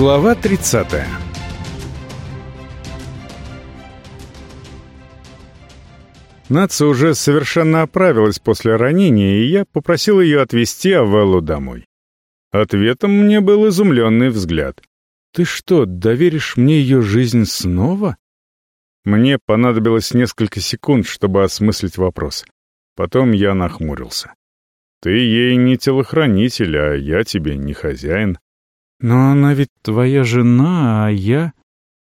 Глава 30 Наца уже совершенно оправилась после ранения, и я попросил ее отвезти Авеллу домой. Ответом мне был изумленный взгляд. «Ты что, доверишь мне ее жизнь снова?» Мне понадобилось несколько секунд, чтобы осмыслить вопрос. Потом я нахмурился. «Ты ей не телохранитель, а я тебе не хозяин». «Но она ведь твоя жена, а я...»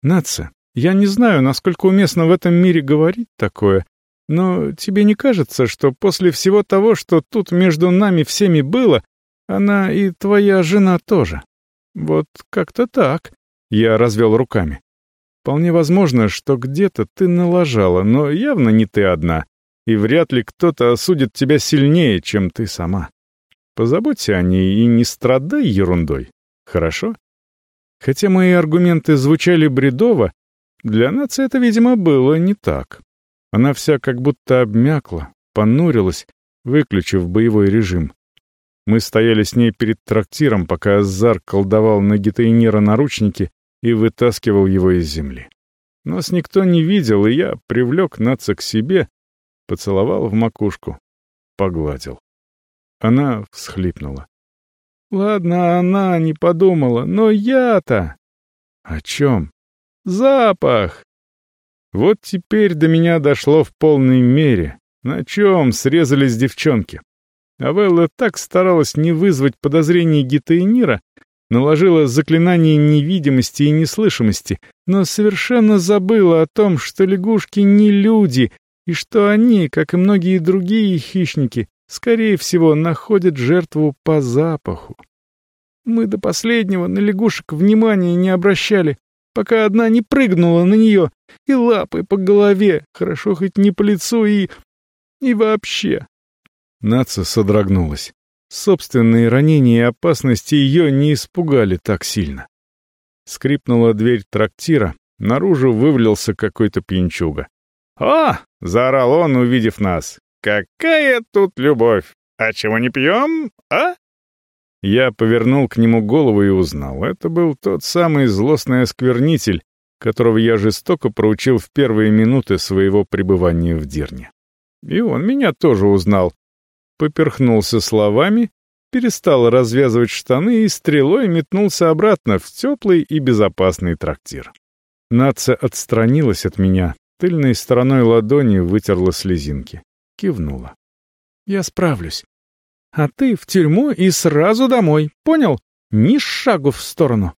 «Наца, я не знаю, насколько уместно в этом мире говорить такое, но тебе не кажется, что после всего того, что тут между нами всеми было, она и твоя жена тоже?» «Вот как-то так», — я развел руками. «Вполне возможно, что где-то ты налажала, но явно не ты одна, и вряд ли кто-то осудит тебя сильнее, чем ты сама. Позаботься о ней и не страдай ерундой, Хорошо? Хотя мои аргументы звучали бредово, для нации это, видимо, было не так. Она вся как будто обмякла, понурилась, выключив боевой режим. Мы стояли с ней перед трактиром, пока Азар колдовал на гитаинира наручники и вытаскивал его из земли. Нас никто не видел, и я привлек Наца к себе, поцеловал в макушку, погладил. Она всхлипнула. Ладно, она не подумала, но я-то... О чем? Запах! Вот теперь до меня дошло в полной мере. На чем срезались девчонки? Авелла так старалась не вызвать подозрений Гитаинира, наложила заклинание невидимости и неслышимости, но совершенно забыла о том, что лягушки не люди, и что они, как и многие другие хищники, скорее всего, находят жертву по запаху. Мы до последнего на лягушек внимания не обращали, пока одна не прыгнула на нее, и лапы по голове, хорошо хоть не по лицу и... и вообще. Наца содрогнулась. Собственные ранения и опасности ее не испугали так сильно. Скрипнула дверь трактира, наружу вывалился какой-то пьянчуга. «О!» — заорал он, увидев нас. «Какая тут любовь! А чего не пьем, а?» Я повернул к нему голову и узнал. Это был тот самый злостный осквернитель, которого я жестоко проучил в первые минуты своего пребывания в Дирне. И он меня тоже узнал. Поперхнулся словами, перестал развязывать штаны и стрелой метнулся обратно в теплый и безопасный трактир. Наца отстранилась от меня, тыльной стороной ладони вытерла слезинки. Кивнула. «Я справлюсь. А ты в тюрьму и сразу домой, понял? Ни шагу в сторону».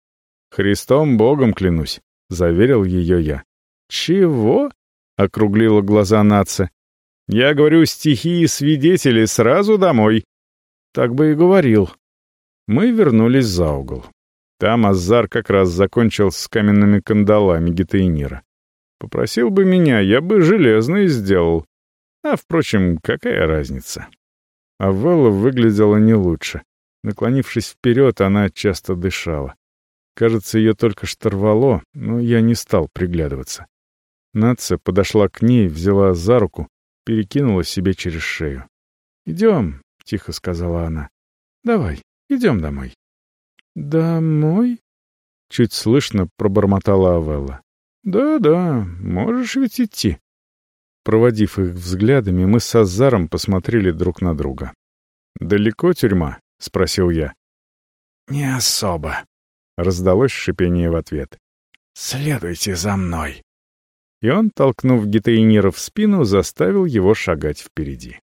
«Христом Богом клянусь», — заверил ее я. «Чего?» — округлила глаза нация. «Я говорю, стихи и свидетели сразу домой». Так бы и говорил. Мы вернулись за угол. Там Азар как раз закончил с каменными кандалами гитаинира. Попросил бы меня, я бы железный сделал. А, впрочем, какая разница? А Велла выглядела не лучше. Наклонившись вперед, она часто дышала. Кажется, ее только что рвало, но я не стал приглядываться. Нация подошла к ней, взяла за руку, перекинула себе через шею. «Идем», — тихо сказала она. «Давай, идем домой». «Домой?» — чуть слышно пробормотала Авелла. «Да-да, можешь ведь идти». Проводив их взглядами, мы с Азаром посмотрели друг на друга. «Далеко тюрьма?» — спросил я. «Не особо», — раздалось шипение в ответ. «Следуйте за мной». И он, толкнув гитаинира в спину, заставил его шагать впереди.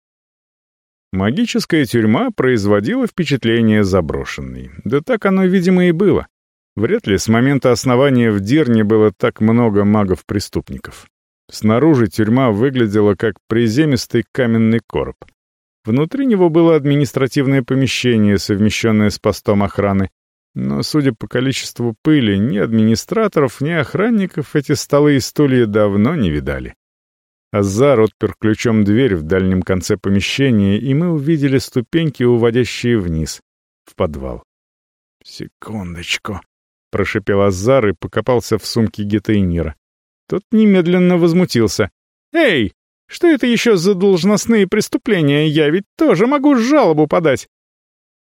Магическая тюрьма производила впечатление заброшенной. Да так оно, видимо, и было. Вряд ли с момента основания в Дирне было так много магов-преступников. Снаружи тюрьма выглядела как приземистый каменный короб. Внутри него было административное помещение, совмещенное с постом охраны. Но, судя по количеству пыли, ни администраторов, ни охранников эти столы и стулья давно не видали. Азар отпер ключом дверь в дальнем конце помещения, и мы увидели ступеньки, уводящие вниз, в подвал. «Секундочку», — прошепел Азар и покопался в сумке Гетейнира. Тот немедленно возмутился. «Эй, что это еще за должностные преступления? Я ведь тоже могу жалобу подать».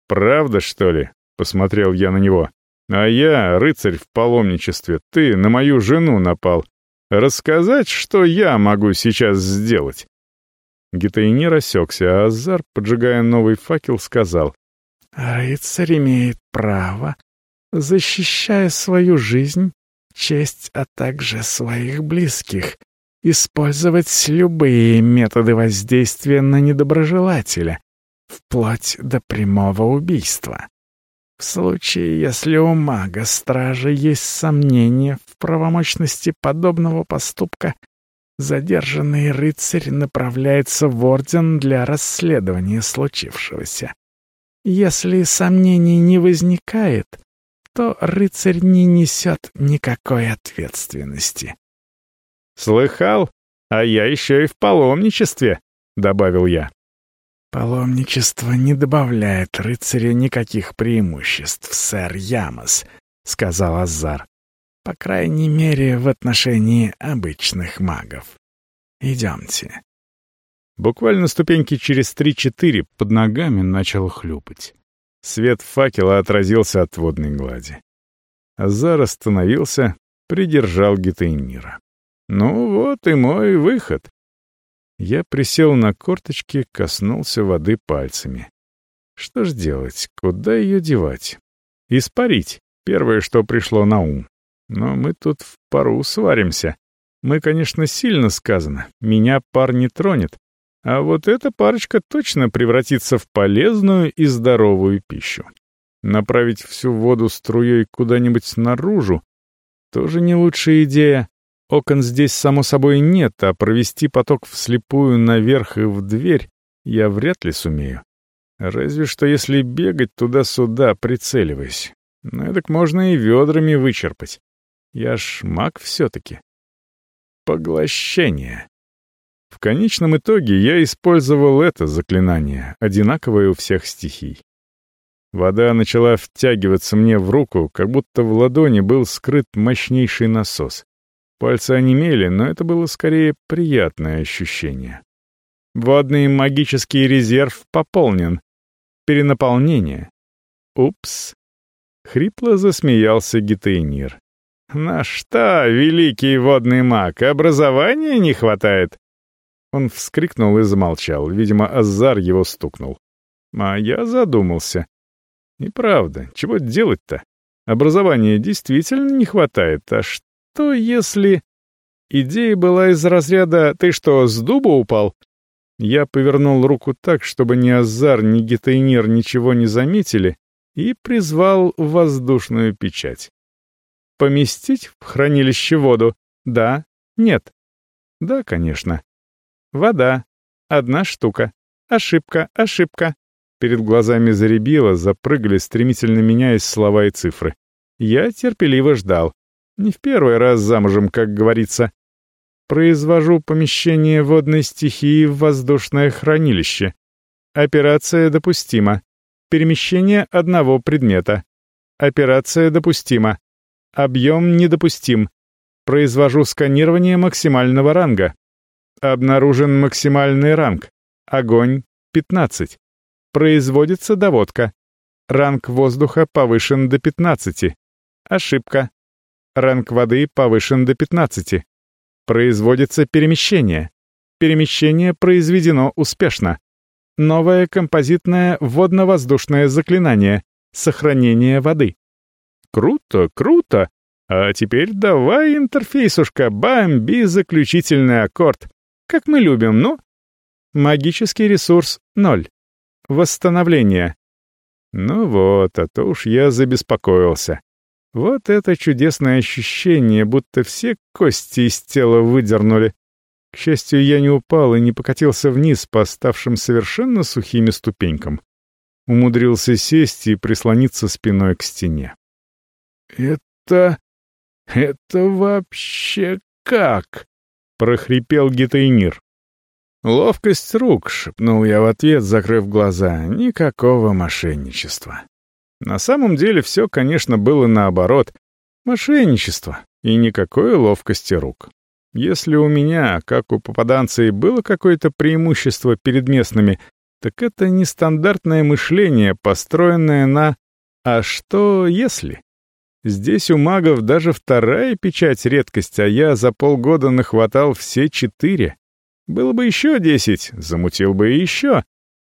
«Правда, что ли?» — посмотрел я на него. А я, рыцарь в паломничестве, ты на мою жену напал. Рассказать, что я могу сейчас сделать?» Гитаини рассекся, а Азар, поджигая новый факел, сказал. «Рыцарь имеет право, защищая свою жизнь, честь, а также своих близких, использовать любые методы воздействия на недоброжелателя, вплоть до прямого убийства. В случае, если у мага-стража есть сомнения в правомочности подобного поступка, задержанный рыцарь направляется в орден для расследования случившегося. Если сомнений не возникает, то рыцарь не несет никакой ответственности. «Слыхал? А я еще и в паломничестве», — добавил я. «Паломничество не добавляет рыцарю никаких преимуществ, сэр Ямос», — сказал Азар. «По крайней мере, в отношении обычных магов. Идемте». Буквально ступеньки через три-четыре под ногами начал хлюпать. Свет факела отразился от водной глади. Азар остановился, придержал Гитейнира. «Ну вот и мой выход. Я присел на корточки, коснулся воды пальцами. Что ж делать? Куда ее девать? Испарить. Первое, что пришло на ум. Но мы тут в пару сваримся. Мы, конечно, сильно сказано. Меня пар не тронет. А вот эта парочка точно превратится в полезную и здоровую пищу. Направить всю воду струей куда-нибудь наружу — тоже не лучшая идея. Окон здесь, само собой, нет, а провести поток вслепую наверх и в дверь я вряд ли сумею. Разве что если бегать туда-сюда, прицеливаясь. Ну, так можно и ведрами вычерпать. Я ж маг все-таки. Поглощение. В конечном итоге я использовал это заклинание, одинаковое у всех стихий. Вода начала втягиваться мне в руку, как будто в ладони был скрыт мощнейший насос. Пальцы онемели, но это было скорее приятное ощущение. Водный магический резерв пополнен. Перенаполнение. Упс. Хрипло засмеялся Гитейнир. «На что, великий водный маг, образования не хватает?» Он вскрикнул и замолчал. Видимо, Азар его стукнул. А я задумался. И правда, чего делать-то? Образования действительно не хватает, а что? Если... Идея была из разряда «ты что, с дуба упал?» Я повернул руку так, чтобы ни Азар, ни Гетайнир ничего не заметили, и призвал воздушную печать. Поместить в хранилище воду? Да, нет. Да, конечно. Вода. Одна штука. Ошибка, ошибка. Перед глазами заребило, запрыгали, стремительно меняясь слова и цифры. Я терпеливо ждал. Не в первый раз замужем, как говорится. Произвожу помещение водной стихии в воздушное хранилище. Операция допустима. Перемещение одного предмета. Операция допустима. Объем недопустим. Произвожу сканирование максимального ранга. Обнаружен максимальный ранг. Огонь 15. Производится доводка. Ранг воздуха повышен до 15. Ошибка. Ранг воды повышен до 15. Производится перемещение. Перемещение произведено успешно. Новое композитное водно-воздушное заклинание. Сохранение воды. Круто, круто. А теперь давай, интерфейсушка, бомби заключительный аккорд. Как мы любим, ну? Магический ресурс — ноль. Восстановление. Ну вот, а то уж я забеспокоился. Вот это чудесное ощущение, будто все кости из тела выдернули. К счастью, я не упал и не покатился вниз по оставшим совершенно сухими ступенькам. Умудрился сесть и прислониться спиной к стене. «Это... это вообще как?» — прохрипел Гитайнир. «Ловкость рук», — шепнул я в ответ, закрыв глаза. «Никакого мошенничества». На самом деле все, конечно, было наоборот. Мошенничество и никакой ловкости рук. Если у меня, как у попаданца, и было какое-то преимущество перед местными, так это нестандартное мышление, построенное на «а что если?». Здесь у магов даже вторая печать — редкость, а я за полгода нахватал все четыре. Было бы еще десять, замутил бы еще.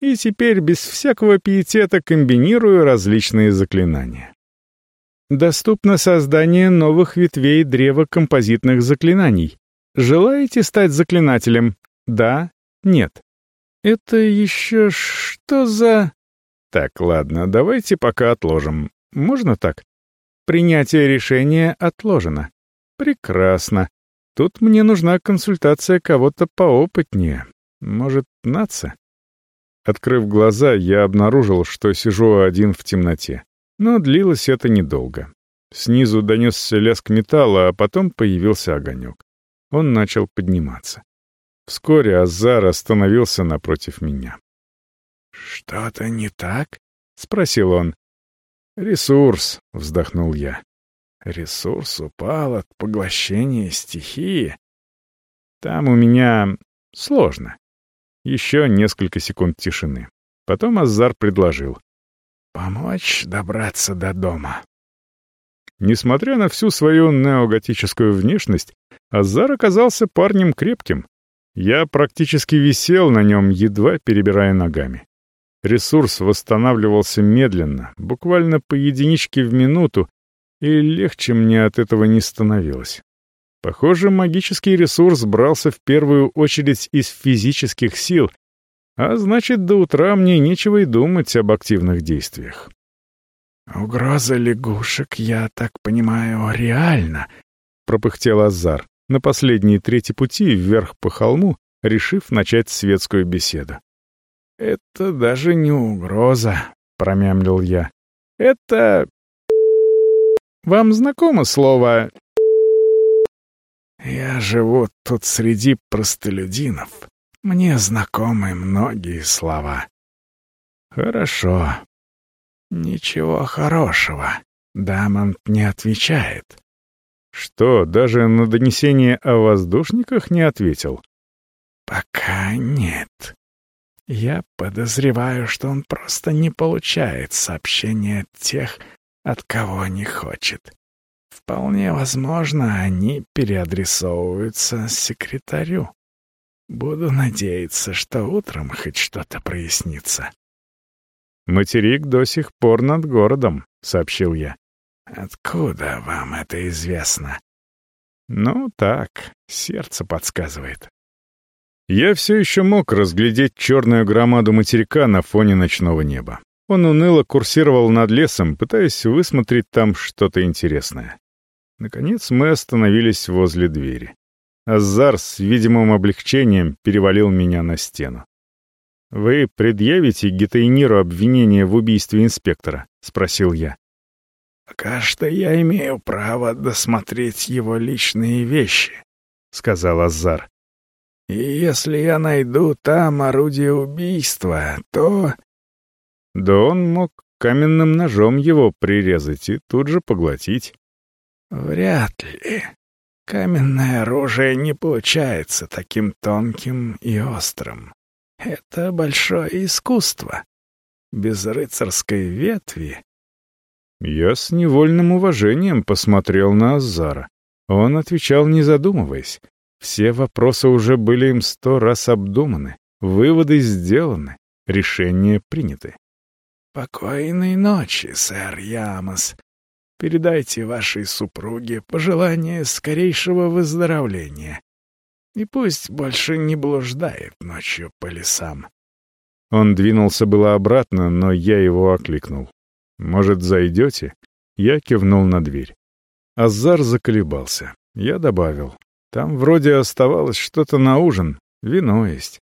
И теперь без всякого пиетета комбинирую различные заклинания. Доступно создание новых ветвей древа композитных заклинаний. Желаете стать заклинателем? Да? Нет? Это еще что за... Так, ладно, давайте пока отложим. Можно так? Принятие решения отложено. Прекрасно. Тут мне нужна консультация кого-то поопытнее. Может, нация? Открыв глаза, я обнаружил, что сижу один в темноте. Но длилось это недолго. Снизу донесся лязг металла, а потом появился огонек. Он начал подниматься. Вскоре Азар остановился напротив меня. «Что-то не так?» — спросил он. «Ресурс», — вздохнул я. «Ресурс упал от поглощения стихии?» «Там у меня сложно». Еще несколько секунд тишины. Потом Азар предложил. «Помочь добраться до дома». Несмотря на всю свою неоготическую внешность, Азар оказался парнем крепким. Я практически висел на нем, едва перебирая ногами. Ресурс восстанавливался медленно, буквально по единичке в минуту, и легче мне от этого не становилось. Похоже, магический ресурс брался в первую очередь из физических сил, а значит, до утра мне нечего и думать об активных действиях. «Угроза лягушек, я так понимаю, реально», — пропыхтел Азар на последней трети пути вверх по холму, решив начать светскую беседу. «Это даже не угроза», — промямлил я. «Это... Вам знакомо слово...» «Я живу тут среди простолюдинов. Мне знакомы многие слова». «Хорошо». «Ничего хорошего. Дамонт не отвечает». «Что, даже на донесение о воздушниках не ответил?» «Пока нет. Я подозреваю, что он просто не получает сообщения от тех, от кого не хочет. Вполне возможно, они переадресовываются секретарю. Буду надеяться, что утром хоть что-то прояснится. «Материк до сих пор над городом», — сообщил я. «Откуда вам это известно?» «Ну так, сердце подсказывает». Я все еще мог разглядеть черную громаду материка на фоне ночного неба. Он уныло курсировал над лесом, пытаясь высмотреть там что-то интересное. Наконец мы остановились возле двери. Азар с видимым облегчением перевалил меня на стену. «Вы предъявите Гетейниру обвинение в убийстве инспектора?» — спросил я. «Пока что я имею право досмотреть его личные вещи», — сказал Азар. И если я найду там орудие убийства, то...» Да он мог каменным ножом его прирезать и тут же поглотить. «Вряд ли. Каменное оружие не получается таким тонким и острым. Это большое искусство. Без рыцарской ветви...» Я с невольным уважением посмотрел на Азара. Он отвечал, не задумываясь. Все вопросы уже были им сто раз обдуманы, выводы сделаны, решения приняты. «Покойной ночи, сэр Ямос. Передайте вашей супруге пожелание скорейшего выздоровления. И пусть больше не блуждает ночью по лесам». Он двинулся было обратно, но я его окликнул. «Может, зайдете?» Я кивнул на дверь. Азар заколебался. Я добавил. Там вроде оставалось что-то на ужин, вино есть.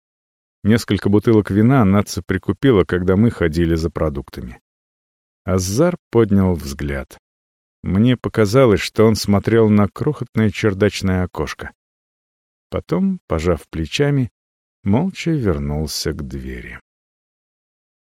Несколько бутылок вина Натса прикупила, когда мы ходили за продуктами. Азар поднял взгляд. Мне показалось, что он смотрел на крохотное чердачное окошко. Потом, пожав плечами, молча вернулся к двери.